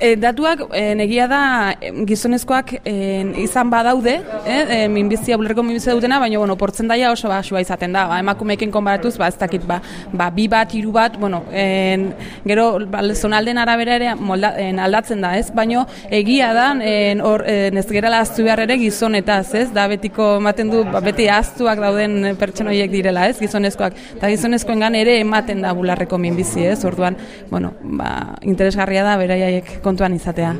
E, datuak e, negia da gizonezkoak e, izan badaude, e, e, minbizia, bulerko minbizia dutena, baina bueno, portzendaia oso basua izaten da. Ba, emakumeekin konbaratuz, ba, ez dakit, ba, ba, bi bat, hiru bat, bueno, en, gero ba, zonalden arabera ere molda, en, aldatzen da, ez? Baina egia da, en, or, en, ez gerala aztu behar ere gizonetaz, ez? Da betiko ematen du, ba, beti aztuak dauden pertsonoiek direla, ez? Gizonezkoak. Eta gizonezkoen ere ematen da bularreko minbizi, ez? Orduan, bueno, ba, interesgarria da beraiaiek kontuan izatea.